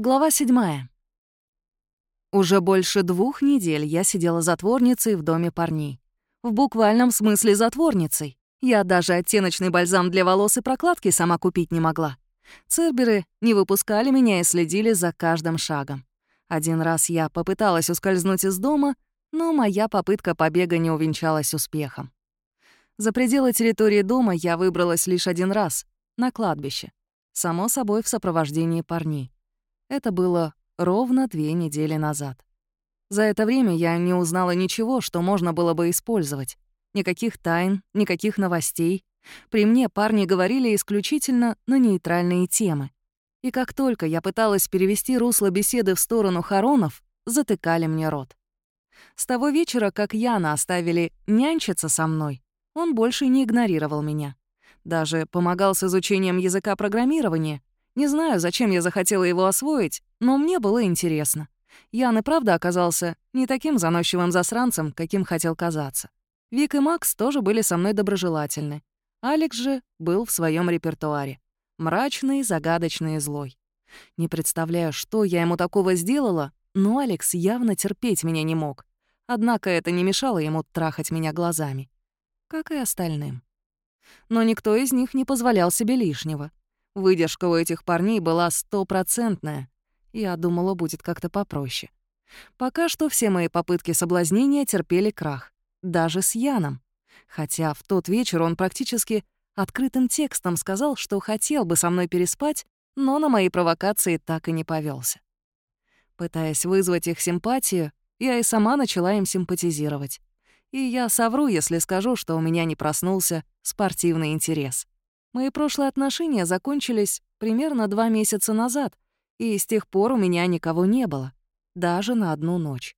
Глава 7. Уже больше двух недель я сидела затворницей в доме парней. В буквальном смысле затворницей. Я даже оттеночный бальзам для волос и прокладки сама купить не могла. Церберы не выпускали меня и следили за каждым шагом. Один раз я попыталась ускользнуть из дома, но моя попытка побега не увенчалась успехом. За пределы территории дома я выбралась лишь один раз — на кладбище. Само собой, в сопровождении парней. Это было ровно две недели назад. За это время я не узнала ничего, что можно было бы использовать. Никаких тайн, никаких новостей. При мне парни говорили исключительно на нейтральные темы. И как только я пыталась перевести русло беседы в сторону хоронов, затыкали мне рот. С того вечера, как Яна оставили нянчиться со мной, он больше не игнорировал меня. Даже помогал с изучением языка программирования, не знаю, зачем я захотела его освоить, но мне было интересно. Ян и правда оказался не таким заносчивым засранцем, каким хотел казаться. Вик и Макс тоже были со мной доброжелательны. Алекс же был в своем репертуаре. Мрачный, загадочный и злой. Не представляю, что я ему такого сделала, но Алекс явно терпеть меня не мог. Однако это не мешало ему трахать меня глазами. Как и остальным. Но никто из них не позволял себе лишнего. Выдержка у этих парней была стопроцентная. Я думала, будет как-то попроще. Пока что все мои попытки соблазнения терпели крах. Даже с Яном. Хотя в тот вечер он практически открытым текстом сказал, что хотел бы со мной переспать, но на мои провокации так и не повелся. Пытаясь вызвать их симпатию, я и сама начала им симпатизировать. И я совру, если скажу, что у меня не проснулся спортивный интерес. Мои прошлые отношения закончились примерно два месяца назад, и с тех пор у меня никого не было, даже на одну ночь.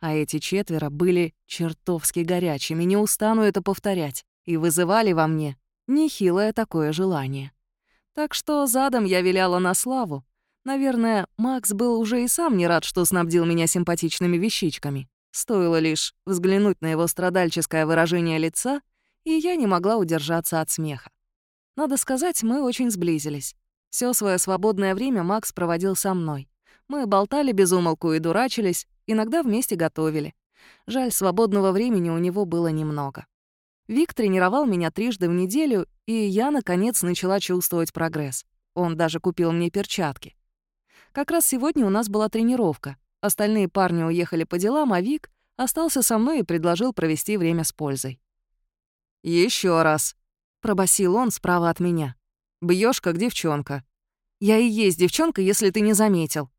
А эти четверо были чертовски горячими, не устану это повторять, и вызывали во мне нехилое такое желание. Так что задом я виляла на славу. Наверное, Макс был уже и сам не рад, что снабдил меня симпатичными вещичками. Стоило лишь взглянуть на его страдальческое выражение лица, и я не могла удержаться от смеха. Надо сказать, мы очень сблизились. Все свое свободное время Макс проводил со мной. Мы болтали без умолку и дурачились, иногда вместе готовили. Жаль, свободного времени у него было немного. Вик тренировал меня трижды в неделю, и я, наконец, начала чувствовать прогресс. Он даже купил мне перчатки. Как раз сегодня у нас была тренировка. Остальные парни уехали по делам, а Вик остался со мной и предложил провести время с пользой. Еще раз», пробасил он справа от меня. Бьешь как девчонка. Я и есть девчонка, если ты не заметил.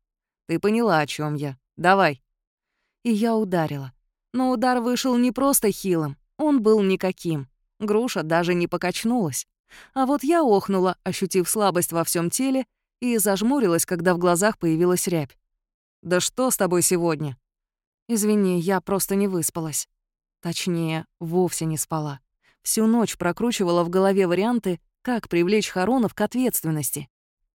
Ты поняла, о чем я. Давай. И я ударила. Но удар вышел не просто хилым, он был никаким. Груша даже не покачнулась. А вот я охнула, ощутив слабость во всем теле, и зажмурилась, когда в глазах появилась рябь. «Да что с тобой сегодня?» «Извини, я просто не выспалась. Точнее, вовсе не спала. Всю ночь прокручивала в голове варианты, как привлечь Харонов к ответственности.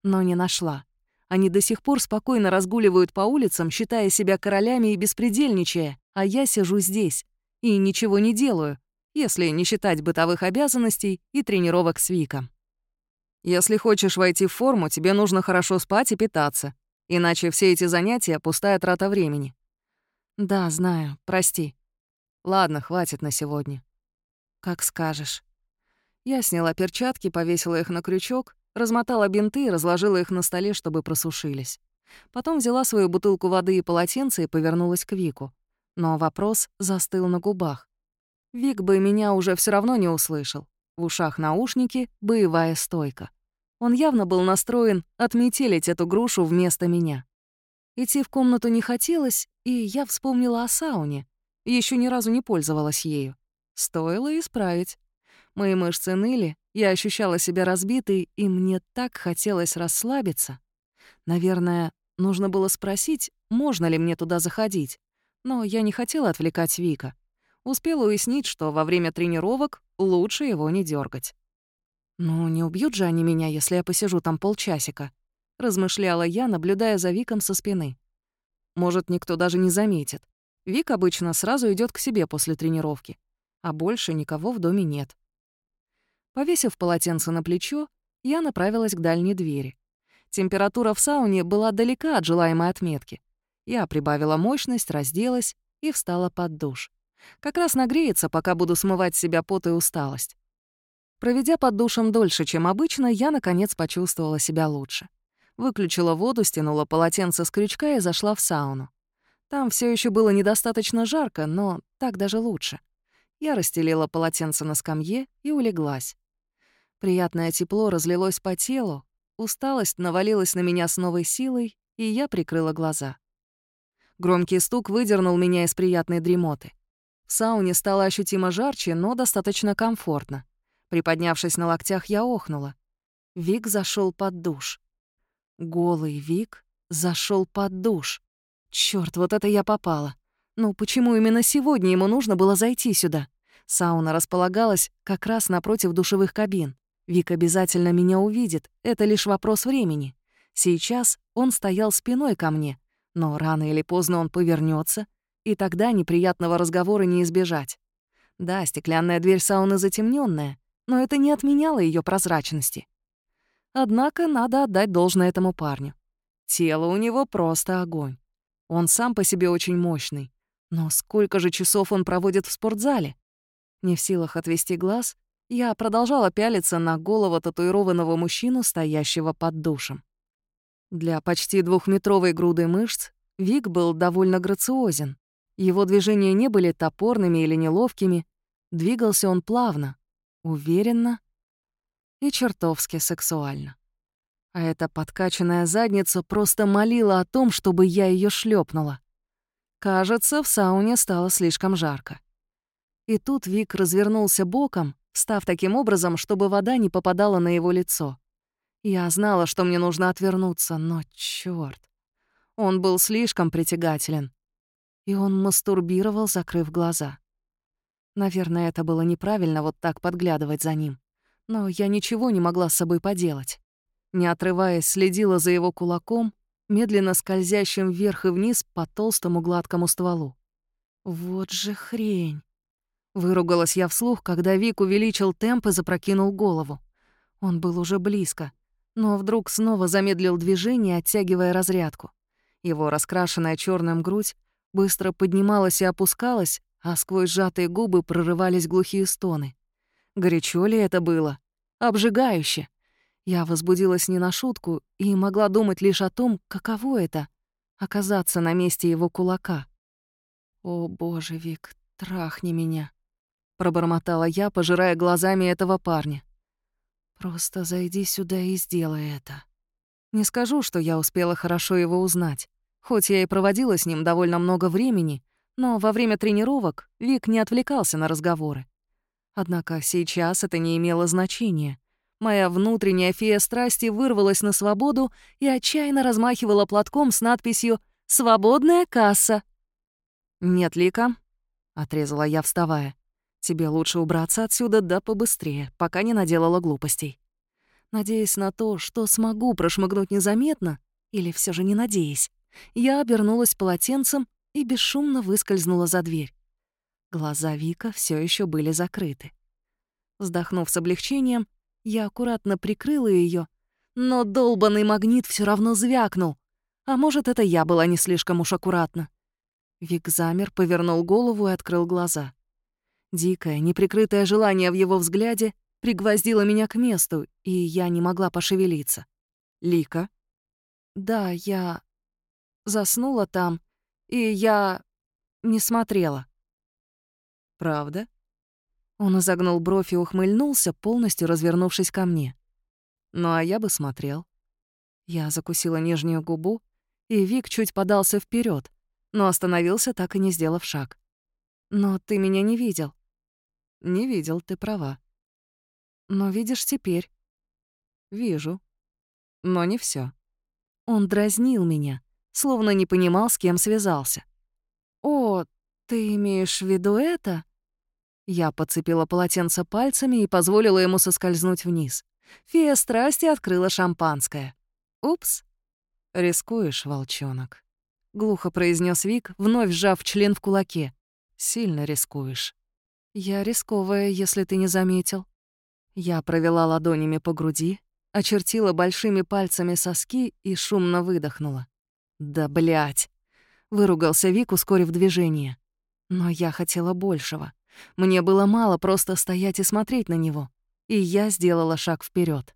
Но не нашла. Они до сих пор спокойно разгуливают по улицам, считая себя королями и беспредельничая, а я сижу здесь и ничего не делаю, если не считать бытовых обязанностей и тренировок с Виком. Если хочешь войти в форму, тебе нужно хорошо спать и питаться, иначе все эти занятия — пустая трата времени. Да, знаю, прости. Ладно, хватит на сегодня. «Как скажешь». Я сняла перчатки, повесила их на крючок, размотала бинты и разложила их на столе, чтобы просушились. Потом взяла свою бутылку воды и полотенце и повернулась к Вику. Но вопрос застыл на губах. Вик бы меня уже все равно не услышал. В ушах наушники, боевая стойка. Он явно был настроен отметелить эту грушу вместо меня. Идти в комнату не хотелось, и я вспомнила о сауне. Еще ни разу не пользовалась ею. Стоило исправить. Мои мышцы ныли, я ощущала себя разбитой, и мне так хотелось расслабиться. Наверное, нужно было спросить, можно ли мне туда заходить. Но я не хотела отвлекать Вика. Успела уяснить, что во время тренировок лучше его не дергать. «Ну, не убьют же они меня, если я посижу там полчасика», — размышляла я, наблюдая за Виком со спины. «Может, никто даже не заметит. Вик обычно сразу идет к себе после тренировки а больше никого в доме нет. Повесив полотенце на плечо, я направилась к дальней двери. Температура в сауне была далека от желаемой отметки. Я прибавила мощность, разделась и встала под душ. Как раз нагреется, пока буду смывать с себя пот и усталость. Проведя под душем дольше, чем обычно, я, наконец, почувствовала себя лучше. Выключила воду, стянула полотенце с крючка и зашла в сауну. Там все еще было недостаточно жарко, но так даже лучше. Я расстелила полотенце на скамье и улеглась. Приятное тепло разлилось по телу, усталость навалилась на меня с новой силой, и я прикрыла глаза. Громкий стук выдернул меня из приятной дремоты. В сауне стало ощутимо жарче, но достаточно комфортно. Приподнявшись на локтях, я охнула. Вик зашел под душ. Голый Вик зашел под душ. Черт, вот это я попала. Ну почему именно сегодня ему нужно было зайти сюда? Сауна располагалась как раз напротив душевых кабин. Вик обязательно меня увидит, это лишь вопрос времени. Сейчас он стоял спиной ко мне, но рано или поздно он повернется, и тогда неприятного разговора не избежать. Да, стеклянная дверь сауны затемненная, но это не отменяло ее прозрачности. Однако надо отдать должное этому парню. Тело у него просто огонь. Он сам по себе очень мощный. Но сколько же часов он проводит в спортзале? Не в силах отвести глаз, я продолжала пялиться на голову татуированного мужчину, стоящего под душем. Для почти двухметровой груды мышц Вик был довольно грациозен. Его движения не были топорными или неловкими. Двигался он плавно, уверенно и чертовски сексуально. А эта подкачанная задница просто молила о том, чтобы я ее шлепнула. Кажется, в сауне стало слишком жарко. И тут Вик развернулся боком, став таким образом, чтобы вода не попадала на его лицо. Я знала, что мне нужно отвернуться, но чёрт. Он был слишком притягателен. И он мастурбировал, закрыв глаза. Наверное, это было неправильно вот так подглядывать за ним. Но я ничего не могла с собой поделать. Не отрываясь, следила за его кулаком, медленно скользящим вверх и вниз по толстому гладкому стволу. Вот же хрень. Выругалась я вслух, когда Вик увеличил темп и запрокинул голову. Он был уже близко, но вдруг снова замедлил движение, оттягивая разрядку. Его раскрашенная черным грудь быстро поднималась и опускалась, а сквозь сжатые губы прорывались глухие стоны. Горячо ли это было? Обжигающе. Я возбудилась не на шутку и могла думать лишь о том, каково это — оказаться на месте его кулака. «О, боже, Вик, трахни меня!» Пробормотала я, пожирая глазами этого парня. «Просто зайди сюда и сделай это». Не скажу, что я успела хорошо его узнать. Хоть я и проводила с ним довольно много времени, но во время тренировок Вик не отвлекался на разговоры. Однако сейчас это не имело значения. Моя внутренняя фея страсти вырвалась на свободу и отчаянно размахивала платком с надписью «Свободная касса». «Нет, Лика», — отрезала я, вставая. Тебе лучше убраться отсюда да побыстрее, пока не наделала глупостей. Надеясь на то, что смогу прошмыгнуть незаметно, или все же не надеясь, я обернулась полотенцем и бесшумно выскользнула за дверь. Глаза Вика все еще были закрыты. Вздохнув с облегчением, я аккуратно прикрыла ее, но долбанный магнит все равно звякнул. А может, это я была не слишком уж аккуратна. Вик замер, повернул голову и открыл глаза. Дикое, неприкрытое желание в его взгляде пригвоздило меня к месту, и я не могла пошевелиться. «Лика?» «Да, я заснула там, и я не смотрела». «Правда?» Он изогнул бровь и ухмыльнулся, полностью развернувшись ко мне. «Ну а я бы смотрел». Я закусила нижнюю губу, и Вик чуть подался вперед, но остановился, так и не сделав шаг. «Но ты меня не видел». «Не видел, ты права». «Но видишь теперь». «Вижу. Но не все. Он дразнил меня, словно не понимал, с кем связался. «О, ты имеешь в виду это?» Я подцепила полотенце пальцами и позволила ему соскользнуть вниз. Фея страсти открыла шампанское. «Упс». «Рискуешь, волчонок», — глухо произнес Вик, вновь сжав член в кулаке. «Сильно рискуешь». «Я рисковая, если ты не заметил». Я провела ладонями по груди, очертила большими пальцами соски и шумно выдохнула. «Да блять! выругался Вик, ускорив движение. Но я хотела большего. Мне было мало просто стоять и смотреть на него. И я сделала шаг вперед.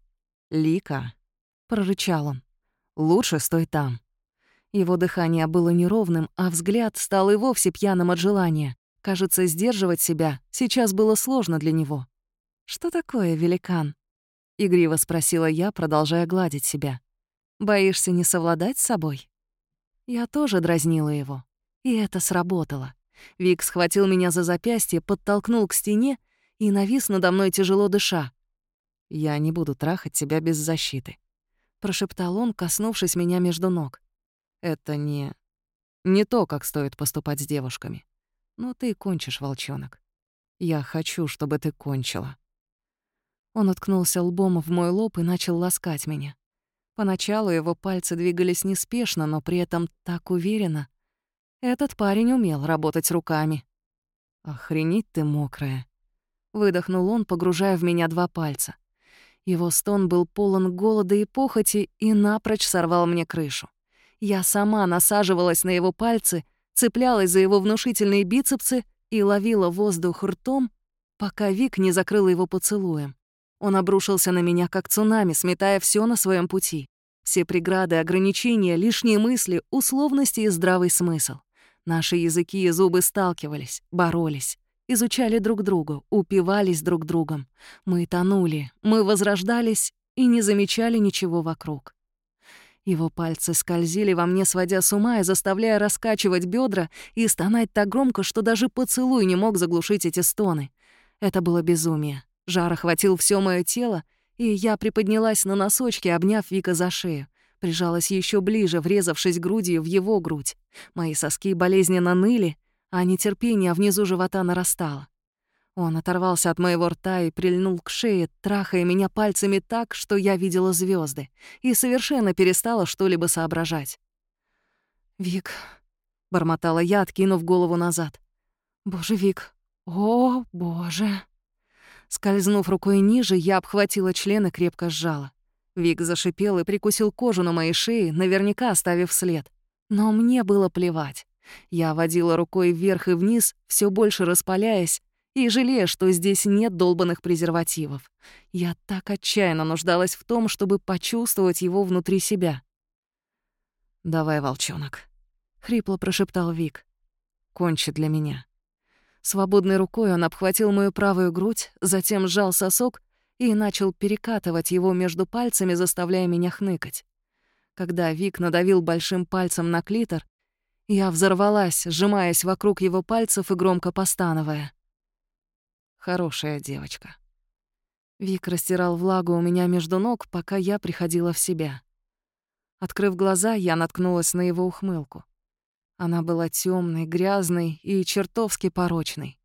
«Лика», — прорычал он, — «лучше стой там». Его дыхание было неровным, а взгляд стал и вовсе пьяным от желания. Кажется, сдерживать себя сейчас было сложно для него. «Что такое, великан?» — игриво спросила я, продолжая гладить себя. «Боишься не совладать с собой?» Я тоже дразнила его. И это сработало. Вик схватил меня за запястье, подтолкнул к стене и навис надо мной тяжело дыша. «Я не буду трахать тебя без защиты», — прошептал он, коснувшись меня между ног. «Это не... не то, как стоит поступать с девушками. Но ты кончишь, волчонок. Я хочу, чтобы ты кончила». Он уткнулся лбом в мой лоб и начал ласкать меня. Поначалу его пальцы двигались неспешно, но при этом так уверенно. Этот парень умел работать руками. «Охренеть ты мокрая!» Выдохнул он, погружая в меня два пальца. Его стон был полон голода и похоти и напрочь сорвал мне крышу. Я сама насаживалась на его пальцы, цеплялась за его внушительные бицепсы и ловила воздух ртом, пока Вик не закрыл его поцелуем. Он обрушился на меня, как цунами, сметая все на своем пути. Все преграды, ограничения, лишние мысли, условности и здравый смысл. Наши языки и зубы сталкивались, боролись, изучали друг друга, упивались друг другом. Мы тонули, мы возрождались и не замечали ничего вокруг. Его пальцы скользили во мне, сводя с ума и заставляя раскачивать бедра и стонать так громко, что даже поцелуй не мог заглушить эти стоны. Это было безумие. Жар охватил все мое тело, и я приподнялась на носочки, обняв Вика за шею. Прижалась еще ближе, врезавшись грудью в его грудь. Мои соски болезненно ныли, а нетерпение внизу живота нарастало. Он оторвался от моего рта и прильнул к шее, трахая меня пальцами так, что я видела звезды, и совершенно перестала что-либо соображать. «Вик», — бормотала я, откинув голову назад. «Боже, Вик, о, боже!» Скользнув рукой ниже, я обхватила член и крепко сжала. Вик зашипел и прикусил кожу на моей шее, наверняка оставив след. Но мне было плевать. Я водила рукой вверх и вниз, все больше распаляясь, и жалея, что здесь нет долбанных презервативов. Я так отчаянно нуждалась в том, чтобы почувствовать его внутри себя. «Давай, волчонок», — хрипло прошептал Вик. «Кончи для меня». Свободной рукой он обхватил мою правую грудь, затем сжал сосок и начал перекатывать его между пальцами, заставляя меня хныкать. Когда Вик надавил большим пальцем на клитор, я взорвалась, сжимаясь вокруг его пальцев и громко постановая. Хорошая девочка. Вик растирал влагу у меня между ног, пока я приходила в себя. Открыв глаза, я наткнулась на его ухмылку. Она была темной, грязной и чертовски порочной.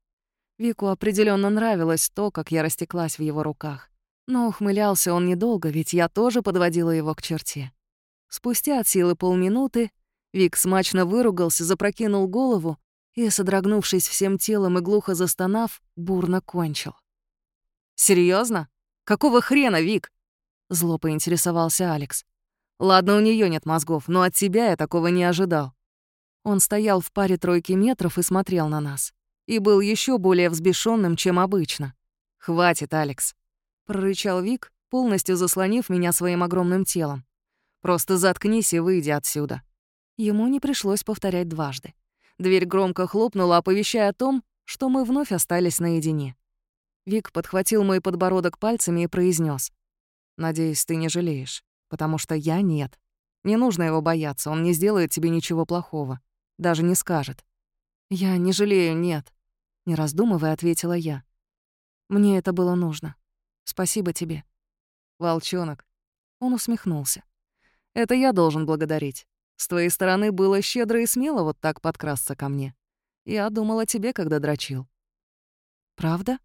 Вику определенно нравилось то, как я растеклась в его руках. Но ухмылялся он недолго, ведь я тоже подводила его к черте. Спустя от силы полминуты Вик смачно выругался, запрокинул голову и, содрогнувшись всем телом и глухо застонав, бурно кончил. Серьезно? Какого хрена, Вик?» Зло поинтересовался Алекс. «Ладно, у нее нет мозгов, но от тебя я такого не ожидал. Он стоял в паре тройки метров и смотрел на нас. И был еще более взбешенным, чем обычно. «Хватит, Алекс», — прорычал Вик, полностью заслонив меня своим огромным телом. «Просто заткнись и выйди отсюда». Ему не пришлось повторять дважды. Дверь громко хлопнула, оповещая о том, что мы вновь остались наедине. Вик подхватил мой подбородок пальцами и произнес: «Надеюсь, ты не жалеешь, потому что я нет. Не нужно его бояться, он не сделает тебе ничего плохого. Даже не скажет. «Я не жалею, нет», — не раздумывая, ответила я. «Мне это было нужно. Спасибо тебе». «Волчонок». Он усмехнулся. «Это я должен благодарить. С твоей стороны было щедро и смело вот так подкрасться ко мне. Я думал о тебе, когда дрочил». «Правда?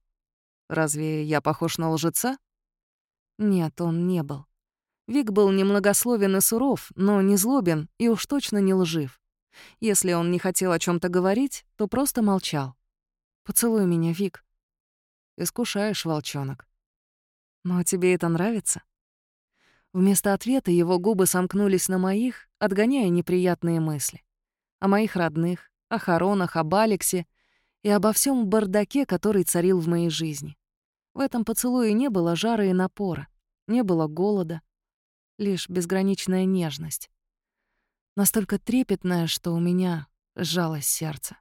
Разве я похож на лжеца?» Нет, он не был. Вик был немногословен и суров, но не злобен и уж точно не лжив. Если он не хотел о чем то говорить, то просто молчал. «Поцелуй меня, Вик». «Искушаешь, волчонок». «Но тебе это нравится?» Вместо ответа его губы сомкнулись на моих, отгоняя неприятные мысли. О моих родных, о хоронах, об Алексе и обо всем бардаке, который царил в моей жизни. В этом поцелуе не было жара и напора, не было голода, лишь безграничная нежность. Настолько трепетная, что у меня сжалось сердце.